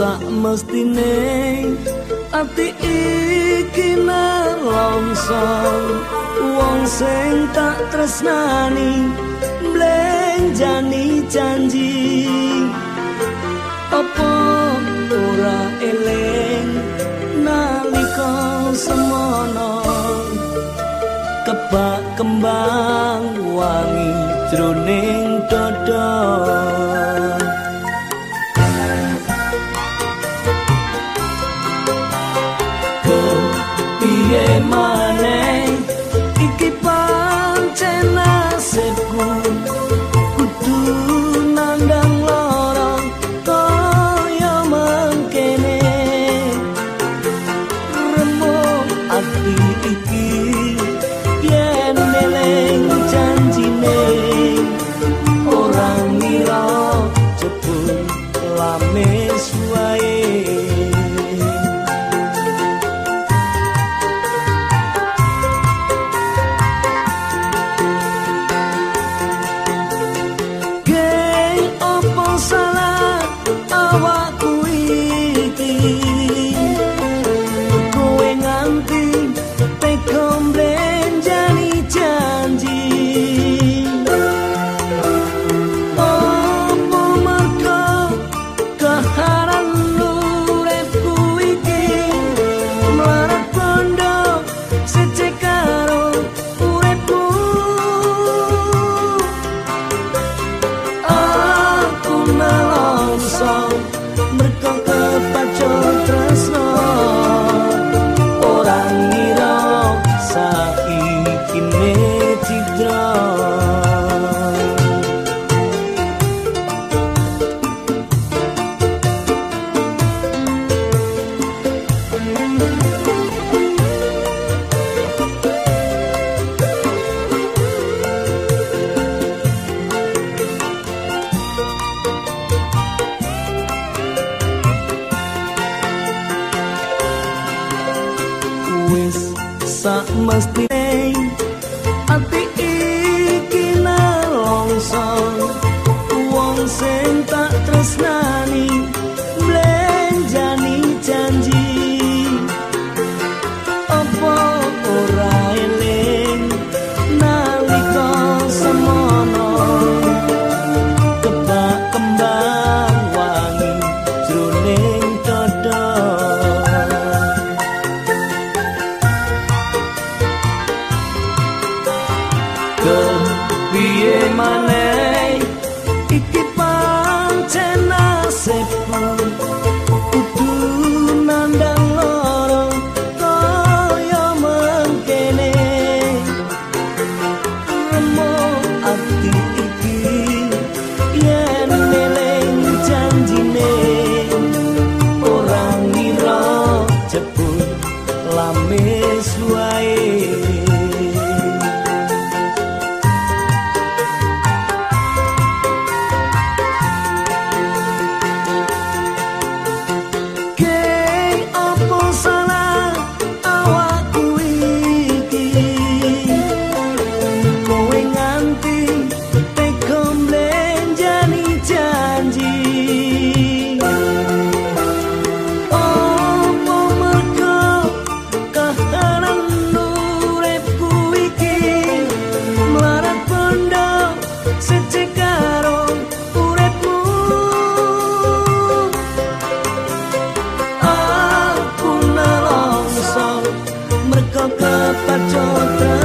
mestine ati iki nalongso wong sing tak tresnani blenjani janji. Apa ora eling nalika semono? Kebak kembang wangi jroning dodong my sak mesti ati iki nalongso. Wong sing tak tresnani kepiye maneh? Iki pancen nasibku. Kudu nandang loro kaya mengkene. Remo ati iki yen neleng janjine. Ora ngira jebul lamis wae